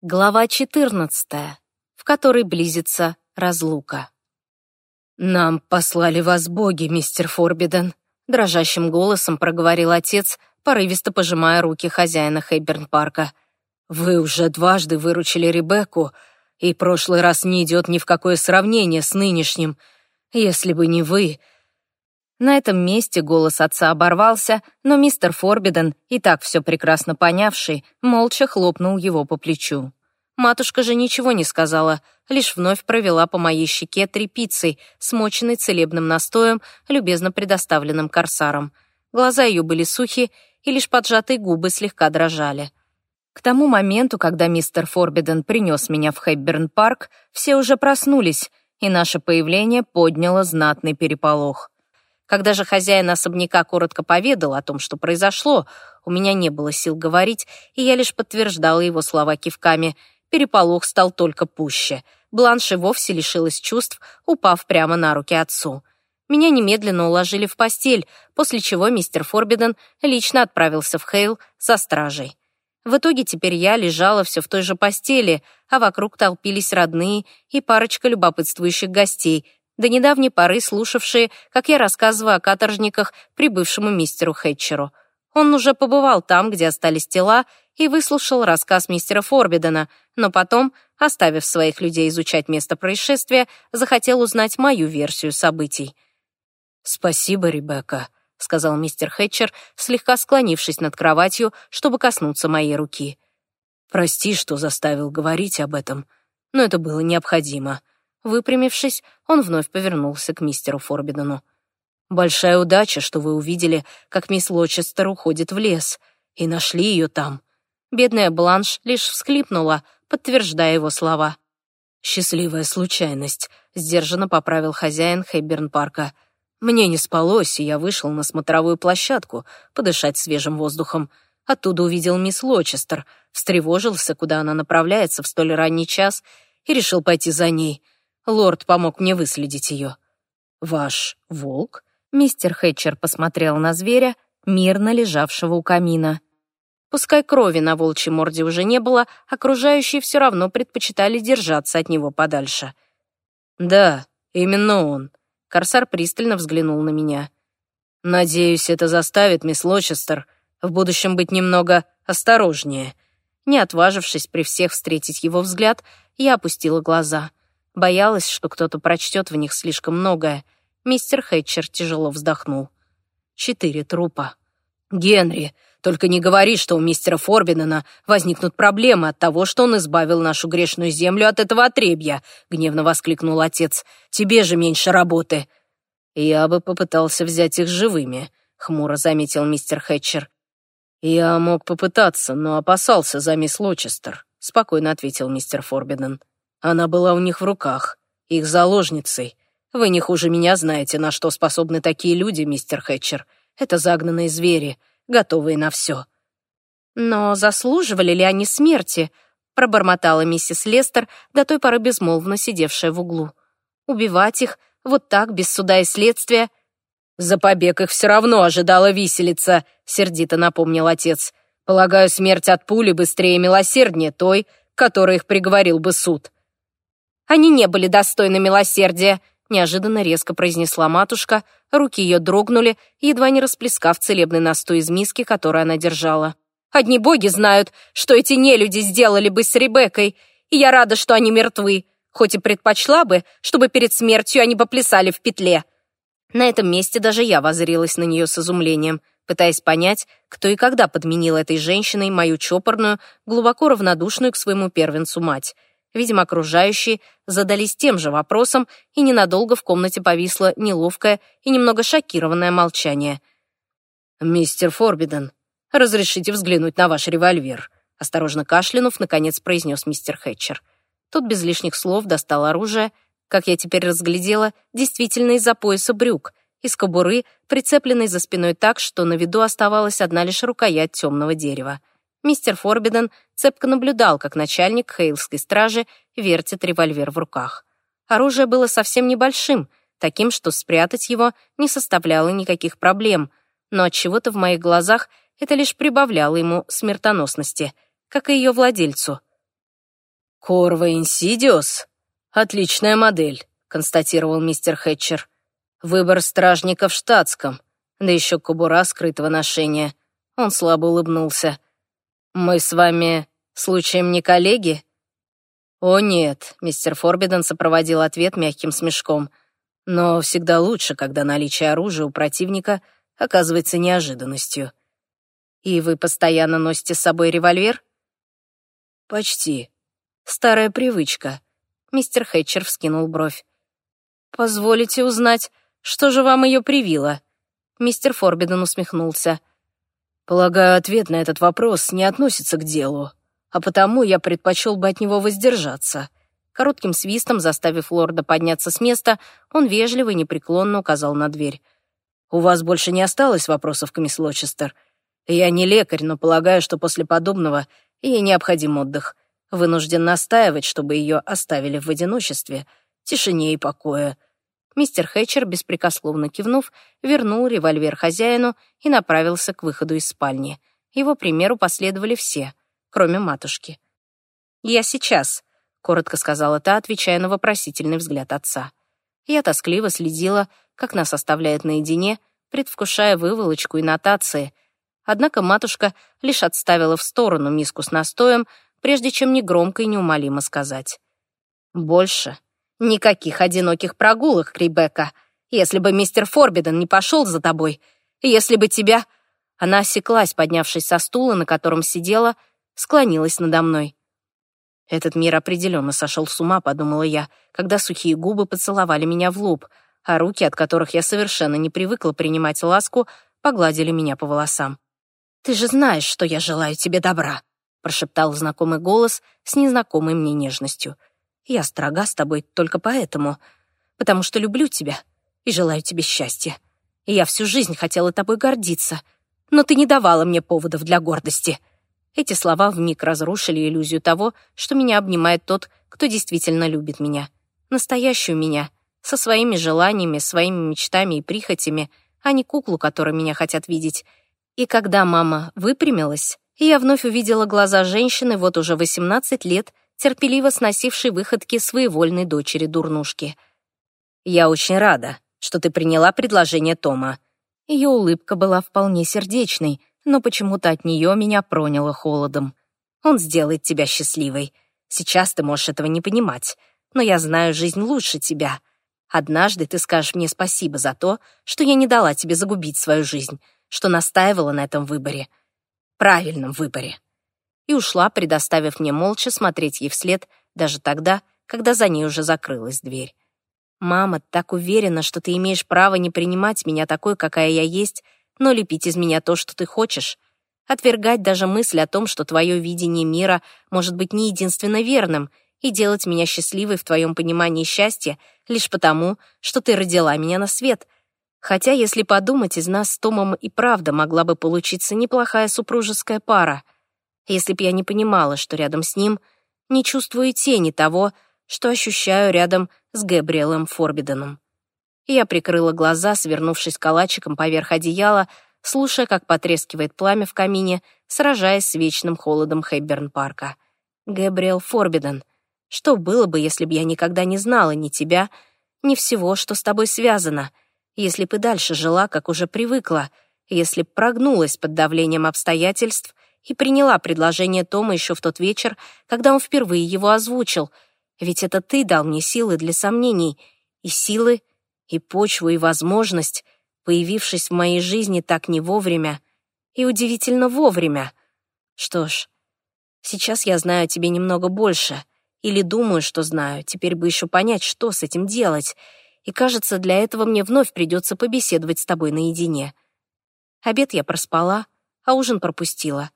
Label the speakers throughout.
Speaker 1: Глава 14, в которой близится разлука. «Нам послали вас боги, мистер Форбиден», — дрожащим голосом проговорил отец, порывисто пожимая руки хозяина Хейберн-парка. «Вы уже дважды выручили Ребекку, и прошлый раз не идет ни в какое сравнение с нынешним. Если бы не вы, на этом месте голос отца оборвался, но мистер Форбиден, и так все прекрасно понявший, молча хлопнул его по плечу. Матушка же ничего не сказала, лишь вновь провела по моей щеке тряпицей, смоченной целебным настоем, любезно предоставленным корсаром. Глаза ее были сухи, и лишь поджатые губы слегка дрожали. К тому моменту, когда мистер Форбиден принес меня в Хэбберн-парк, все уже проснулись, и наше появление подняло знатный переполох. Когда же хозяин особняка коротко поведал о том, что произошло, у меня не было сил говорить, и я лишь подтверждала его слова кивками. Переполох стал только пуще. Бланш и вовсе лишилась чувств, упав прямо на руки отцу. Меня немедленно уложили в постель, после чего мистер Форбиден лично отправился в Хейл со стражей. В итоге теперь я лежала все в той же постели, а вокруг толпились родные и парочка любопытствующих гостей — до недавней поры слушавшие, как я рассказываю о каторжниках прибывшему мистеру Хэтчеру. Он уже побывал там, где остались тела, и выслушал рассказ мистера Форбидена, но потом, оставив своих людей изучать место происшествия, захотел узнать мою версию событий. «Спасибо, Ребекка», — сказал мистер Хэтчер, слегка склонившись над кроватью, чтобы коснуться моей руки. «Прости, что заставил говорить об этом, но это было необходимо. Выпрямившись, он вновь повернулся к мистеру Форбидену. «Большая удача, что вы увидели, как мисс Лочестер уходит в лес, и нашли ее там». Бедная Бланш лишь всхлипнула, подтверждая его слова. «Счастливая случайность», — сдержанно поправил хозяин Хэбберн-парка. «Мне не спалось, и я вышел на смотровую площадку подышать свежим воздухом. Оттуда увидел мисс Лочестер, встревожился, куда она направляется в столь ранний час, и решил пойти за ней. Лорд помог мне выследить ее. «Ваш волк?» Мистер Хэтчер посмотрел на зверя, мирно лежавшего у камина. Пускай крови на волчьей морде уже не было, окружающие все равно предпочитали держаться от него подальше. «Да, именно он». Корсар пристально взглянул на меня. «Надеюсь, это заставит мисс Лочестер в будущем быть немного осторожнее». Не отважившись при всех встретить его взгляд, я опустила глаза. Боялась, что кто-то прочтет в них слишком многое. Мистер Хэтчер тяжело вздохнул. Четыре трупа. «Генри, только не говори, что у мистера Форбинена возникнут проблемы от того, что он избавил нашу грешную землю от этого отребья», — гневно воскликнул отец. «Тебе же меньше работы». «Я бы попытался взять их живыми», — хмуро заметил мистер Хэтчер. «Я мог попытаться, но опасался за мисс Лочестер», — спокойно ответил мистер Форбиден. Она была у них в руках, их заложницей. Вы не хуже меня знаете, на что способны такие люди, мистер Хэтчер. Это загнанные звери, готовые на все. Но заслуживали ли они смерти? Пробормотала миссис Лестер, до той поры безмолвно сидевшая в углу. Убивать их вот так, без суда и следствия? За побег их все равно ожидала виселица, сердито напомнил отец. Полагаю, смерть от пули быстрее и милосерднее той, которой их приговорил бы суд. Они не были достойны милосердия», — неожиданно резко произнесла матушка. Руки ее дрогнули, едва не расплескав целебный настой из миски, которую она держала. «Одни боги знают, что эти нелюди сделали бы с Ребеккой, и я рада, что они мертвы, хоть и предпочла бы, чтобы перед смертью они поплясали в петле». На этом месте даже я воззрилась на нее с изумлением, пытаясь понять, кто и когда подменил этой женщиной мою чопорную, глубоко равнодушную к своему первенцу мать — Видимо, окружающие задались тем же вопросом, и ненадолго в комнате повисло неловкое и немного шокированное молчание. «Мистер Форбиден, разрешите взглянуть на ваш револьвер?» Осторожно кашлянув, наконец произнес мистер Хэтчер. Тот без лишних слов достал оружие, как я теперь разглядела, действительно из-за пояса брюк, из кобуры, прицепленной за спиной так, что на виду оставалась одна лишь рукоять темного дерева. Мистер Форбиден цепко наблюдал, как начальник хейлской стражи вертит револьвер в руках. Оружие было совсем небольшим, таким, что спрятать его не составляло никаких проблем, но от чего то в моих глазах это лишь прибавляло ему смертоносности, как и ее владельцу. «Корва Инсидиус? Отличная модель», — констатировал мистер Хэтчер. «Выбор стражника в штатском, да еще кобура скрытого ношения». Он слабо улыбнулся. «Мы с вами, случаем, не коллеги?» «О, нет», — мистер Форбиден сопроводил ответ мягким смешком. «Но всегда лучше, когда наличие оружия у противника оказывается неожиданностью». «И вы постоянно носите с собой револьвер?» «Почти. Старая привычка». Мистер Хэтчер вскинул бровь. «Позволите узнать, что же вам ее привило?» Мистер Форбиден усмехнулся. «Полагаю, ответ на этот вопрос не относится к делу а потому я предпочел бы от него воздержаться». Коротким свистом, заставив лорда подняться с места, он вежливо и непреклонно указал на дверь. «У вас больше не осталось вопросов мисс Лочестер? Я не лекарь, но полагаю, что после подобного ей необходим отдых. Вынужден настаивать, чтобы ее оставили в одиночестве, тишине и покое». Мистер Хэтчер, беспрекословно кивнув, вернул револьвер хозяину и направился к выходу из спальни. Его примеру последовали все — кроме матушки. «Я сейчас», — коротко сказала та, отвечая на вопросительный взгляд отца. Я тоскливо следила, как нас оставляет наедине, предвкушая выволочку и нотации. Однако матушка лишь отставила в сторону миску с настоем, прежде чем негромко и неумолимо сказать. «Больше никаких одиноких прогулок, Ребекка. Если бы мистер Форбиден не пошел за тобой, если бы тебя...» Она осеклась, поднявшись со стула, на котором сидела, склонилась надо мной. Этот мир определенно сошел с ума, подумала я, когда сухие губы поцеловали меня в лоб, а руки, от которых я совершенно не привыкла принимать ласку, погладили меня по волосам. «Ты же знаешь, что я желаю тебе добра», прошептал знакомый голос с незнакомой мне нежностью. «Я строга с тобой только поэтому, потому что люблю тебя и желаю тебе счастья. И я всю жизнь хотела тобой гордиться, но ты не давала мне поводов для гордости». Эти слова вмиг разрушили иллюзию того, что меня обнимает тот, кто действительно любит меня. Настоящую меня, со своими желаниями, своими мечтами и прихотями, а не куклу, которую меня хотят видеть. И когда мама выпрямилась, я вновь увидела глаза женщины, вот уже 18 лет, терпеливо сносившей выходки своевольной дочери-дурнушки. «Я очень рада, что ты приняла предложение Тома». Ее улыбка была вполне сердечной, но почему-то от нее меня проняло холодом. Он сделает тебя счастливой. Сейчас ты можешь этого не понимать, но я знаю жизнь лучше тебя. Однажды ты скажешь мне спасибо за то, что я не дала тебе загубить свою жизнь, что настаивала на этом выборе. Правильном выборе. И ушла, предоставив мне молча смотреть ей вслед, даже тогда, когда за ней уже закрылась дверь. «Мама так уверена, что ты имеешь право не принимать меня такой, какая я есть, но лепить из меня то, что ты хочешь. Отвергать даже мысль о том, что твое видение мира может быть не единственно верным, и делать меня счастливой в твоем понимании счастья лишь потому, что ты родила меня на свет. Хотя, если подумать, из нас с Томом и правда могла бы получиться неплохая супружеская пара. Если б я не понимала, что рядом с ним не чувствую тени того, что ощущаю рядом с Габриэлем Форбиденом. Я прикрыла глаза, свернувшись калачиком поверх одеяла, слушая, как потрескивает пламя в камине, сражаясь с вечным холодом Хэбберн-парка. Гэбриэл Форбиден, что было бы, если бы я никогда не знала ни тебя, ни всего, что с тобой связано, если бы дальше жила, как уже привыкла, если б прогнулась под давлением обстоятельств и приняла предложение Тома еще в тот вечер, когда он впервые его озвучил, ведь это ты дал мне силы для сомнений и силы и почву, и возможность, появившись в моей жизни так не вовремя и удивительно вовремя. Что ж, сейчас я знаю о тебе немного больше, или думаю, что знаю, теперь бы еще понять, что с этим делать, и, кажется, для этого мне вновь придется побеседовать с тобой наедине. Обед я проспала, а ужин пропустила.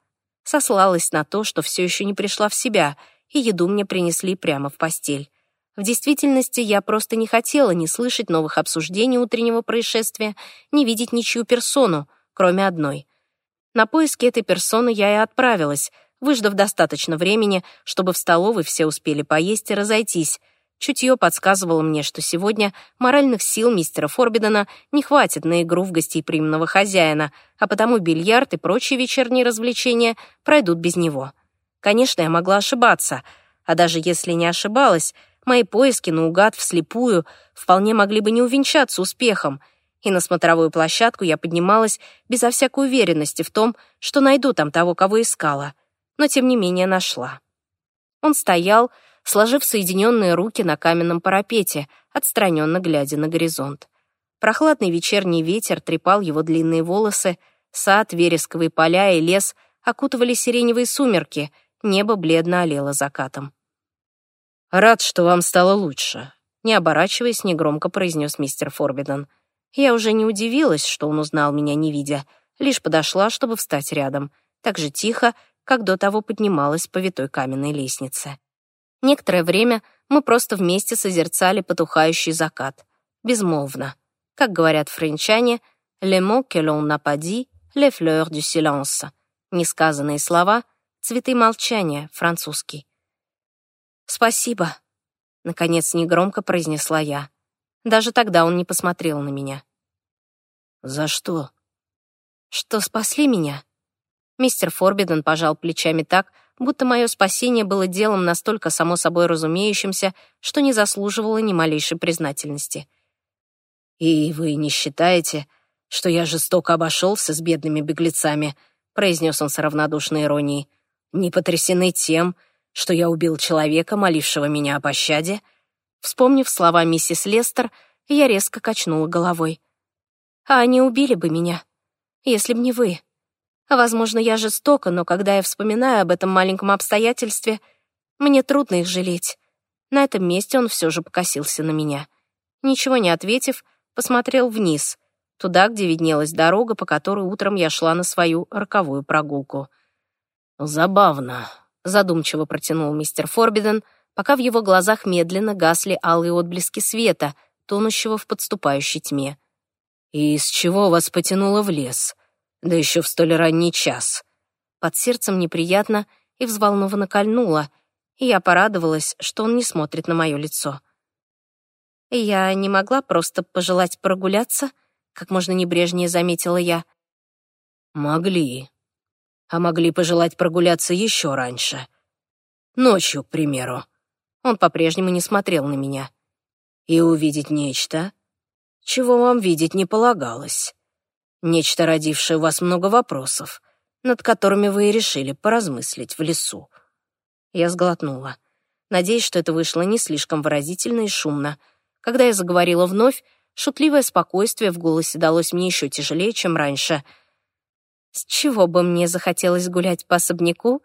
Speaker 1: Сослалась на то, что все еще не пришла в себя, и еду мне принесли прямо в постель. В действительности я просто не хотела ни слышать новых обсуждений утреннего происшествия, ни видеть ничью персону, кроме одной. На поиски этой персоны я и отправилась, выждав достаточно времени, чтобы в столовой все успели поесть и разойтись. Чутье подсказывало мне, что сегодня моральных сил мистера Форбидена не хватит на игру в гостеприимного хозяина, а потому бильярд и прочие вечерние развлечения пройдут без него. Конечно, я могла ошибаться — а даже если не ошибалась, мои поиски наугад вслепую вполне могли бы не увенчаться успехом, и на смотровую площадку я поднималась безо всякой уверенности в том, что найду там того, кого искала, но тем не менее нашла. Он стоял, сложив соединенные руки на каменном парапете, отстраненно глядя на горизонт. Прохладный вечерний ветер трепал его длинные волосы, сад, вересковые поля и лес окутывали сиреневые сумерки, небо бледно олело закатом. «Рад, что вам стало лучше», — не оборачиваясь, негромко произнес мистер Форбиден. Я уже не удивилась, что он узнал меня, не видя, лишь подошла, чтобы встать рядом, так же тихо, как до того поднималась по витой каменной лестнице. Некоторое время мы просто вместе созерцали потухающий закат, безмолвно. Как говорят френчане, «les mots que l'on n'a pas dit, les fleurs du silence». Несказанные слова — цветы молчания, французский. «Спасибо», — наконец негромко произнесла я. Даже тогда он не посмотрел на меня.
Speaker 2: «За что?»
Speaker 1: «Что спасли меня?» Мистер Форбиден пожал плечами так, будто мое спасение было делом настолько само собой разумеющимся, что не заслуживало ни малейшей признательности —
Speaker 2: «И вы не считаете, что я жестоко обошелся с бедными беглецами?» произнес он с равнодушной иронией. «Не потрясены тем, что я убил человека, молившего меня о пощаде?»
Speaker 1: Вспомнив слова миссис Лестер, я резко качнула головой. «А они убили бы меня, если б не вы. Возможно, я жестока, но когда я вспоминаю об этом маленьком обстоятельстве, мне трудно их жалеть». На этом месте он все же покосился на меня. Ничего не ответив, посмотрел вниз, туда, где виднелась дорога, по которой утром я шла на свою роковую прогулку.
Speaker 2: «Забавно», — задумчиво протянул мистер Форбиден, пока в его глазах медленно гасли алые отблески света, тонущего в подступающей тьме. «И из чего вас потянуло в лес? Да еще в столь ранний час».
Speaker 1: Под сердцем неприятно и взволнованно кольнуло, и я порадовалась, что он не смотрит на мое лицо. Я не могла просто пожелать прогуляться, как можно небрежнее заметила я.
Speaker 2: Могли. А могли пожелать прогуляться еще раньше. Ночью, к примеру.
Speaker 1: Он по-прежнему не смотрел на меня.
Speaker 2: И увидеть нечто, чего вам видеть не полагалось. Нечто, родившее у вас много вопросов, над которыми вы и решили поразмыслить в лесу.
Speaker 1: Я сглотнула, надеясь, что это вышло не слишком выразительно и шумно — когда я заговорила вновь, шутливое спокойствие в голосе далось мне еще тяжелее, чем раньше. С чего бы мне захотелось гулять по особняку,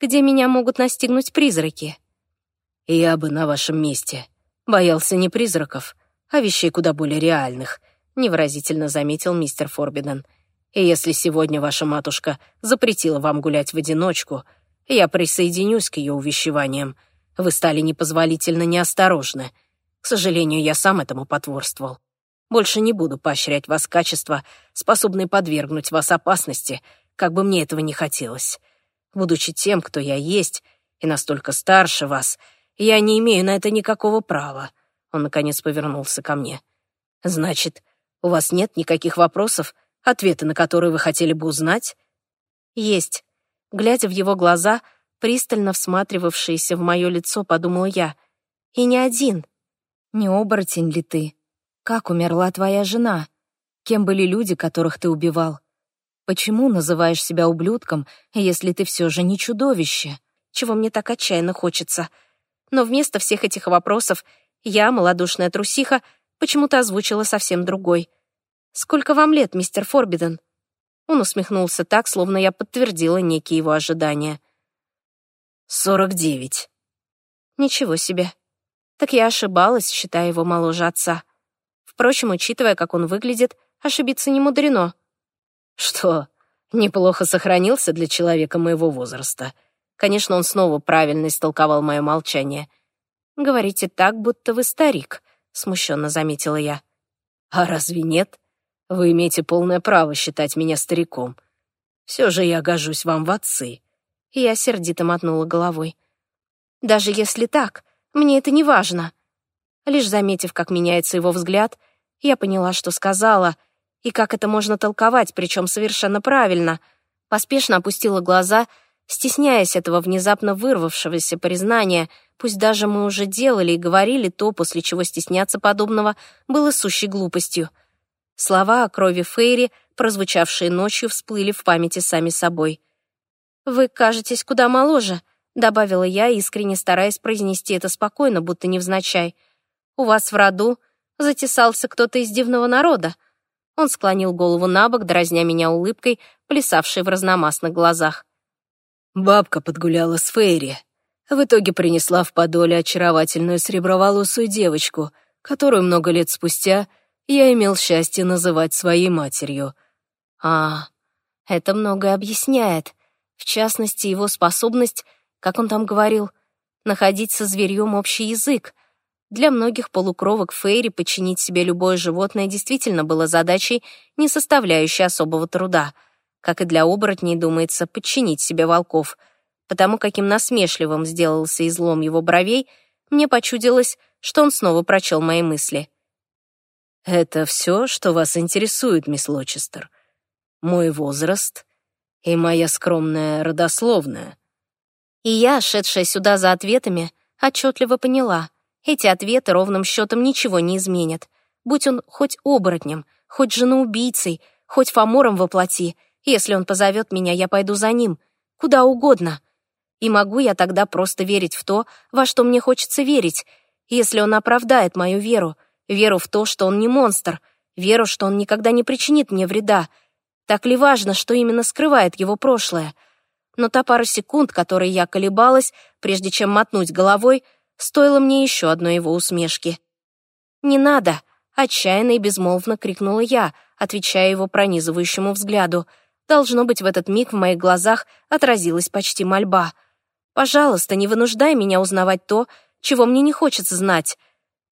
Speaker 1: где меня могут настигнуть призраки?
Speaker 2: Я бы на вашем месте боялся не призраков, а вещей куда более реальных, невыразительно заметил мистер Форбиден. И если сегодня ваша матушка запретила вам гулять в одиночку, я присоединюсь к ее увещеваниям. Вы стали непозволительно неосторожны. К сожалению, я сам этому потворствовал. Больше не буду поощрять вас качества, способные подвергнуть вас опасности, как бы мне этого не хотелось. Будучи тем, кто я есть, и настолько старше вас, я не имею на это никакого права. Он, наконец, повернулся ко мне. Значит, у вас нет никаких вопросов, ответы на которые вы хотели бы узнать?
Speaker 1: Есть. Глядя в его глаза, пристально всматривавшиеся в мое лицо, подумала я. И не один. Не оборотень ли ты? Как умерла твоя жена? Кем были люди, которых ты убивал? Почему называешь себя ублюдком, если ты все же не чудовище? Чего мне так отчаянно хочется? Но вместо всех этих вопросов я, малодушная трусиха, почему-то озвучила совсем другой. «Сколько вам лет, мистер Форбиден?» Он усмехнулся так, словно я подтвердила некие его ожидания.
Speaker 2: «Сорок девять».
Speaker 1: «Ничего себе. Так я ошибалась, считая его моложе отца. Впрочем, учитывая, как он выглядит, ошибиться не мудрено.
Speaker 2: Что, неплохо сохранился для человека моего возраста?
Speaker 1: Конечно, он снова правильно истолковал мое молчание. «Говорите так, будто вы старик», — смущенно заметила я.
Speaker 2: «А разве нет? Вы имеете полное право считать меня стариком. Все же я гожусь вам в отцы».
Speaker 1: Я сердито мотнула головой. «Даже если так, мне это не важно. Лишь заметив, как меняется его взгляд, я поняла, что сказала, и как это можно толковать, причем совершенно правильно. Поспешно опустила глаза, стесняясь этого внезапно вырвавшегося признания, пусть даже мы уже делали и говорили то, после чего стесняться подобного было сущей глупостью. Слова о крови Фейри, прозвучавшие ночью, всплыли в памяти сами собой. «Вы кажетесь куда моложе», — добавила я, искренне стараясь произнести это спокойно, будто невзначай. «У вас в роду затесался кто-то из дивного народа». Он склонил голову на бок, дразня меня улыбкой, плясавшей в разномастных глазах.
Speaker 2: Бабка подгуляла с Фейри. В итоге принесла в подоле очаровательную среброволосую девочку, которую много лет спустя я имел счастье называть своей матерью.
Speaker 1: А, это многое объясняет. В частности, его способность, как он там говорил, находить со зверьем общий язык. Для многих полукровок Фейри подчинить себе любое животное действительно было задачей, не составляющей особого труда — как и для оборотней, думается, подчинить себе волков. Потому каким насмешливым сделался излом его бровей, мне почудилось, что он снова прочел мои мысли.
Speaker 2: «Это все, что вас интересует, мисс Лочестер? Мой возраст и моя скромная родословная?»
Speaker 1: И я, шедшая сюда за ответами, отчетливо поняла, эти ответы ровным счетом ничего не изменят. Будь он хоть оборотнем, хоть женоубийцей, хоть фамором воплоти — если он позовет меня, я пойду за ним. Куда угодно. И могу я тогда просто верить в то, во что мне хочется верить, если он оправдает мою веру, веру в то, что он не монстр, веру, что он никогда не причинит мне вреда. Так ли важно, что именно скрывает его прошлое? Но та пара секунд, которые я колебалась, прежде чем мотнуть головой, стоила мне еще одной его усмешки. «Не надо!» — отчаянно и безмолвно крикнула я, отвечая его пронизывающему взгляду — Должно быть, в этот миг в моих глазах отразилась почти мольба. «Пожалуйста, не вынуждай меня узнавать то, чего мне не хочется знать».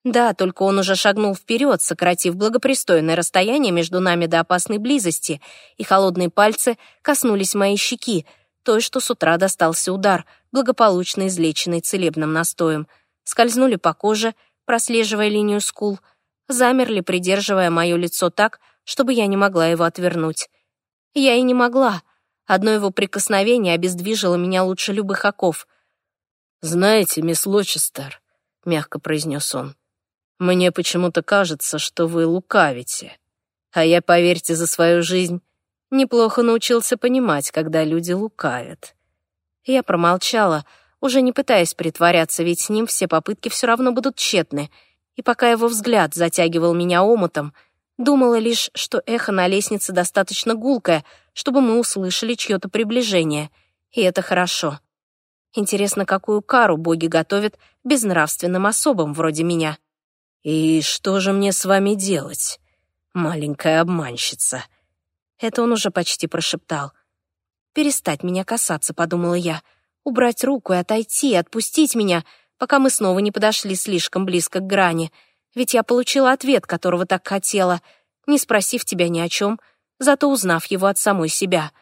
Speaker 1: Да, только он уже шагнул вперед, сократив благопристойное расстояние между нами до опасной близости, и холодные пальцы коснулись моей щеки, той, что с утра достался удар, благополучно излеченный целебным настоем. Скользнули по коже, прослеживая линию скул, замерли, придерживая мое лицо так, чтобы я не могла его отвернуть. Я и не могла. Одно его прикосновение обездвижило меня лучше любых оков.
Speaker 2: «Знаете, мисс Лочестер», — мягко произнес он, «мне почему-то кажется, что вы лукавите. А я, поверьте, за свою жизнь неплохо научился понимать, когда люди лукавят».
Speaker 1: Я промолчала, уже не пытаясь притворяться, ведь с ним все попытки все равно будут тщетны. И пока его взгляд затягивал меня омутом, Думала лишь, что эхо на лестнице достаточно гулкое, чтобы мы услышали чье-то приближение. И это хорошо. Интересно, какую кару боги готовят безнравственным особам вроде меня.
Speaker 2: «И что же мне с вами делать, маленькая обманщица?»
Speaker 1: Это он уже почти прошептал. «Перестать меня касаться», — подумала я. «Убрать руку и отойти, отпустить меня, пока мы снова не подошли слишком близко к грани» ведь я получила ответ, которого так хотела, не спросив тебя ни о чем, зато узнав его от самой себя.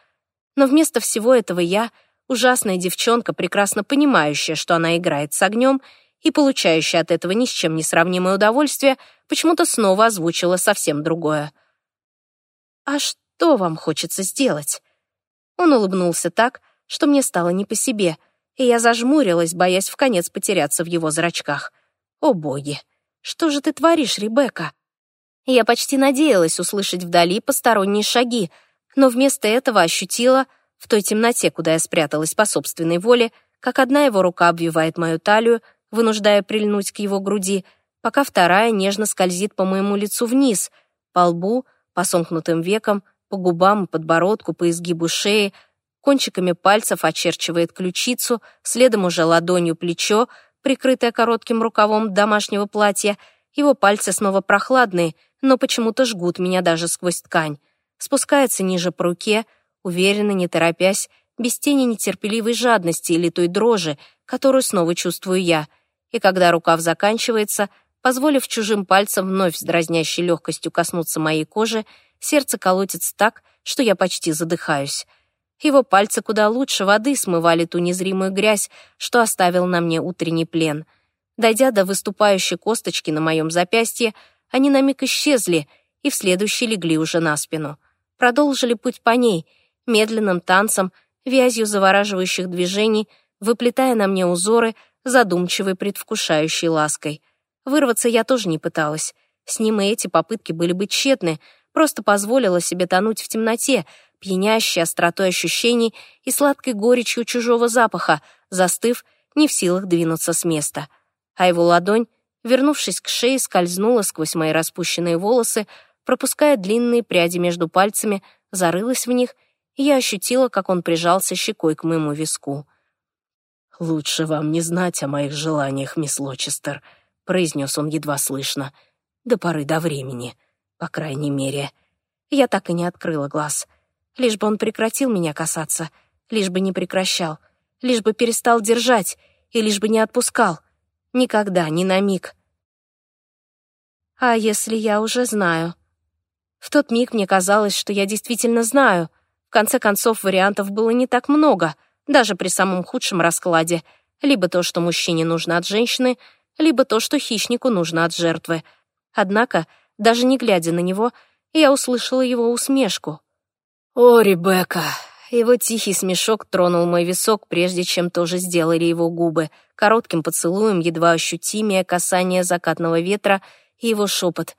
Speaker 1: Но вместо всего этого я, ужасная девчонка, прекрасно понимающая, что она играет с огнем, и получающая от этого ни с чем не сравнимое удовольствие, почему-то снова озвучила совсем другое. «А что вам хочется сделать?» Он улыбнулся так, что мне стало не по себе, и я зажмурилась, боясь в конец потеряться в его зрачках. О боги! Что же ты творишь, Ребекка?» Я почти надеялась услышать вдали посторонние шаги, но вместо этого ощутила, в той темноте, куда я спряталась по собственной воле, как одна его рука обвивает мою талию, вынуждая прильнуть к его груди, пока вторая нежно скользит по моему лицу вниз, по лбу, по сомкнутым векам, по губам подбородку, по изгибу шеи, кончиками пальцев очерчивает ключицу, следом уже ладонью плечо, прикрытая коротким рукавом домашнего платья. Его пальцы снова прохладные, но почему-то жгут меня даже сквозь ткань. Спускается ниже по руке, уверенно, не торопясь, без тени нетерпеливой жадности или той дрожи, которую снова чувствую я. И когда рукав заканчивается, позволив чужим пальцам вновь с дразнящей легкостью коснуться моей кожи, сердце колотится так, что я почти задыхаюсь. Его пальцы куда лучше воды смывали ту незримую грязь, что оставил на мне утренний плен. Дойдя до выступающей косточки на моем запястье, они на миг исчезли и в следующий легли уже на спину. Продолжили путь по ней, медленным танцем, вязью завораживающих движений, выплетая на мне узоры, задумчивой предвкушающей лаской. Вырваться я тоже не пыталась. С ним и эти попытки были бы тщетны, просто позволила себе тонуть в темноте, пьянящей остротой ощущений и сладкой горечью чужого запаха, застыв, не в силах двинуться с места. А его ладонь, вернувшись к шее, скользнула сквозь мои распущенные волосы, пропуская длинные пряди между пальцами, зарылась в них, и я ощутила, как он прижался щекой к моему виску.
Speaker 2: «Лучше вам не знать о моих желаниях, мисс Лочестер», — произнес он едва слышно. «До поры до времени, по крайней мере».
Speaker 1: Я так и не открыла глаз. Лишь бы он прекратил меня касаться, лишь бы не прекращал, лишь бы перестал держать и лишь бы не отпускал. Никогда, ни на миг. А если я уже знаю? В тот миг мне казалось, что я действительно знаю. В конце концов, вариантов было не так много, даже при самом худшем раскладе. Либо то, что мужчине нужно от женщины, либо то, что хищнику нужно от жертвы. Однако, даже не глядя на него, я услышала его усмешку. «О, Ребекка!» Его тихий смешок тронул мой висок, прежде чем тоже сделали его губы, коротким поцелуем, едва ощутимее касание закатного ветра и его шепот.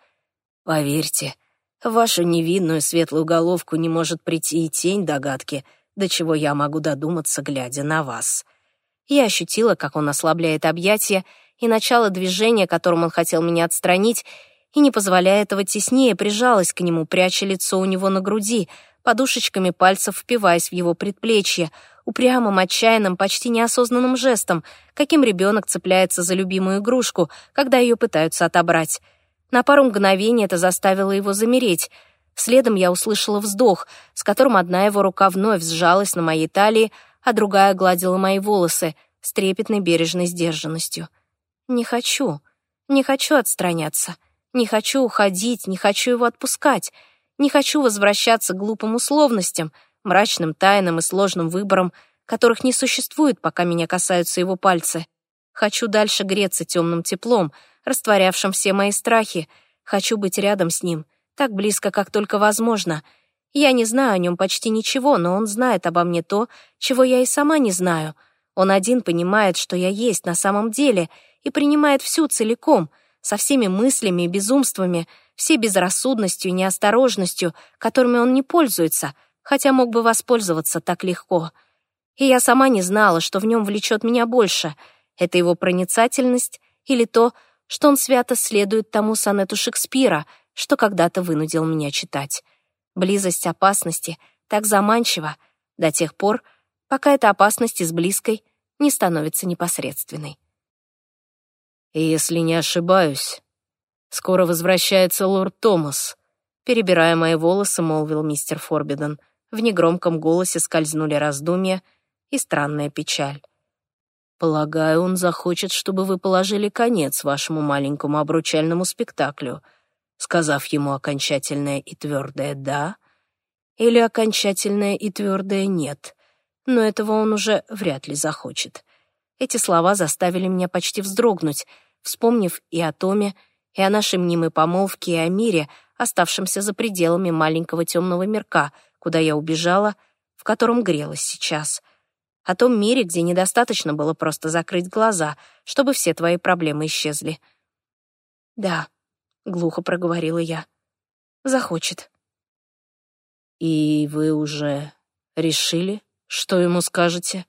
Speaker 1: «Поверьте, в вашу невинную светлую головку не может прийти и тень догадки, до чего я могу додуматься, глядя на вас». Я ощутила, как он ослабляет объятия, и начало движения, которым он хотел меня отстранить, и, не позволяя этого теснее, прижалась к нему, пряча лицо у него на груди, подушечками пальцев впиваясь в его предплечье, упрямым, отчаянным, почти неосознанным жестом, каким ребенок цепляется за любимую игрушку, когда ее пытаются отобрать. На пару мгновений это заставило его замереть. Следом я услышала вздох, с которым одна его рука вновь сжалась на моей талии, а другая гладила мои волосы с трепетной бережной сдержанностью. Не хочу, не хочу отстраняться, не хочу уходить, не хочу его отпускать, не хочу возвращаться к глупым условностям, мрачным тайнам и сложным выборам, которых не существует, пока меня касаются его пальцы. Хочу дальше греться темным теплом, растворявшим все мои страхи. Хочу быть рядом с ним, так близко, как только возможно. Я не знаю о нем почти ничего, но он знает обо мне то, чего я и сама не знаю. Он один понимает, что я есть на самом деле, и принимает всю целиком, со всеми мыслями и безумствами, всей безрассудностью и неосторожностью, которыми он не пользуется, хотя мог бы воспользоваться так легко. И я сама не знала, что в нем влечет меня больше — это его проницательность или то, что он свято следует тому сонету Шекспира, что когда-то вынудил меня читать. Близость опасности так заманчива до тех пор, пока эта опасность из близкой не становится непосредственной.
Speaker 2: Если не ошибаюсь, скоро возвращается лорд Томас, перебирая мои волосы, молвил мистер Форбиден. В негромком голосе скользнули раздумья и странная печаль. Полагаю, он захочет, чтобы вы положили конец вашему маленькому обручальному спектаклю, сказав ему окончательное и твердое «да» или окончательное и твердое «нет», но этого он уже вряд ли захочет. Эти слова заставили меня почти вздрогнуть, вспомнив и о Томе, и о нашей мнимой помолвке, и о мире, оставшемся за пределами маленького темного мирка, куда я убежала, в котором грелась сейчас — о том мире, где недостаточно было просто закрыть глаза, чтобы все твои проблемы исчезли. «Да», — глухо проговорила я, — «захочет». «И вы уже решили, что ему скажете?»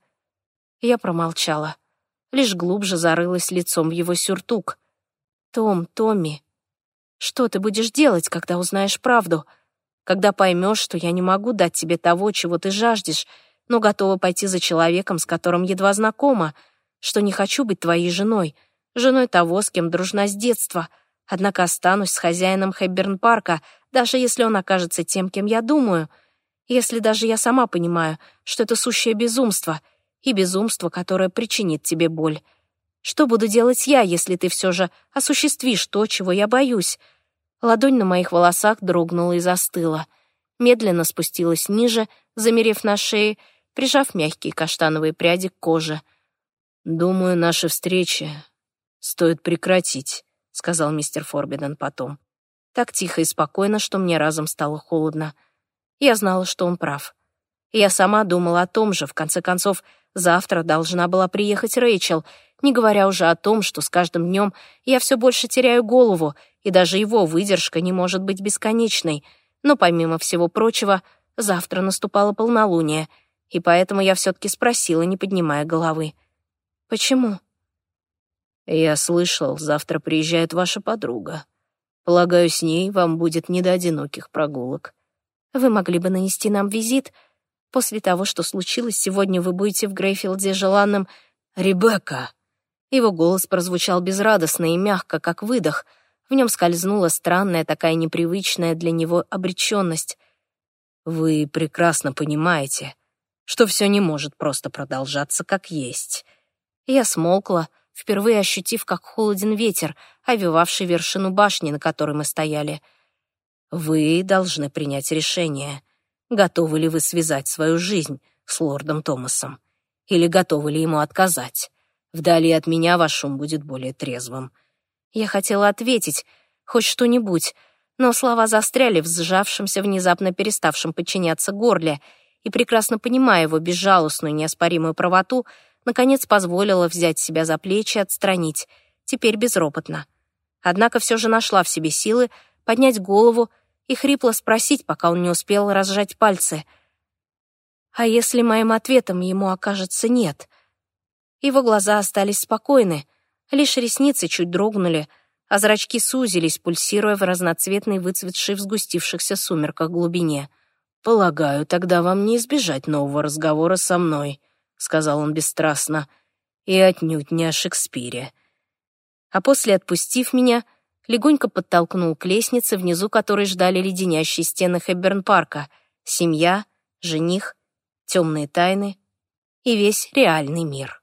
Speaker 2: Я промолчала, лишь глубже зарылась лицом в его сюртук. «Том, Томми, что ты будешь делать, когда узнаешь правду? Когда поймешь, что я не могу дать тебе того, чего ты жаждешь, но готова пойти за человеком, с которым едва знакома, что не хочу быть твоей женой, женой того, с кем дружна с детства, однако останусь с хозяином Хэбберн-парка, даже если он окажется тем, кем я думаю, если даже я сама понимаю, что это сущее безумство, и безумство, которое причинит тебе боль. Что буду делать я, если ты все же осуществишь то, чего я боюсь? Ладонь на моих волосах дрогнула и застыла. Медленно спустилась ниже, замерев на шее, прижав мягкие каштановые пряди к коже. «Думаю, наши встречи стоит прекратить», — сказал мистер Форбиден потом. Так тихо и спокойно, что мне разом стало холодно. Я знала, что он прав.
Speaker 1: Я сама думала о том же, в конце концов, завтра должна была приехать Рэйчел, не говоря уже о том, что с каждым днем я все больше теряю голову, и даже его выдержка не может быть бесконечной. Но помимо всего прочего, завтра наступало полнолуние, и поэтому я все-таки спросила, не поднимая головы. «Почему?»
Speaker 2: «Я слышал, завтра приезжает ваша подруга. Полагаю, с ней вам будет не до одиноких прогулок.
Speaker 1: Вы могли бы нанести нам визит. После того, что случилось, сегодня вы будете в Грейфилде желанным...
Speaker 2: Ребекка!»
Speaker 1: Его голос прозвучал безрадостно и мягко, как выдох. В нем скользнула странная, такая непривычная для него обреченность.
Speaker 2: «Вы прекрасно понимаете, что все не может просто продолжаться как есть».
Speaker 1: Я смолкла, впервые ощутив, как холоден ветер, овивавший вершину башни, на которой мы стояли.
Speaker 2: «Вы должны принять решение, готовы ли вы связать свою жизнь с лордом Томасом, или готовы ли ему отказать. Вдали от меня ваш шум будет более трезвым».
Speaker 1: Я хотела ответить, хоть что-нибудь, но слова застряли в сжавшемся, внезапно переставшем подчиняться горле, и, прекрасно понимая его безжалостную неоспоримую правоту, наконец позволила взять себя за плечи и отстранить, теперь безропотно. Однако все же нашла в себе силы поднять голову и хрипло спросить, пока он не успел разжать пальцы. «А если моим ответом ему окажется «нет»?» Его глаза остались спокойны, лишь ресницы чуть дрогнули, а зрачки сузились, пульсируя в разноцветной выцветшей в сгустившихся сумерках глубине.
Speaker 2: «Полагаю, тогда вам не избежать нового разговора со мной», сказал он бесстрастно, и отнюдь не о Шекспире.
Speaker 1: А после, отпустив меня, легонько подтолкнул к лестнице, внизу которой ждали леденящие стены Хэбберн-парка, семья, жених, темные тайны и весь реальный мир.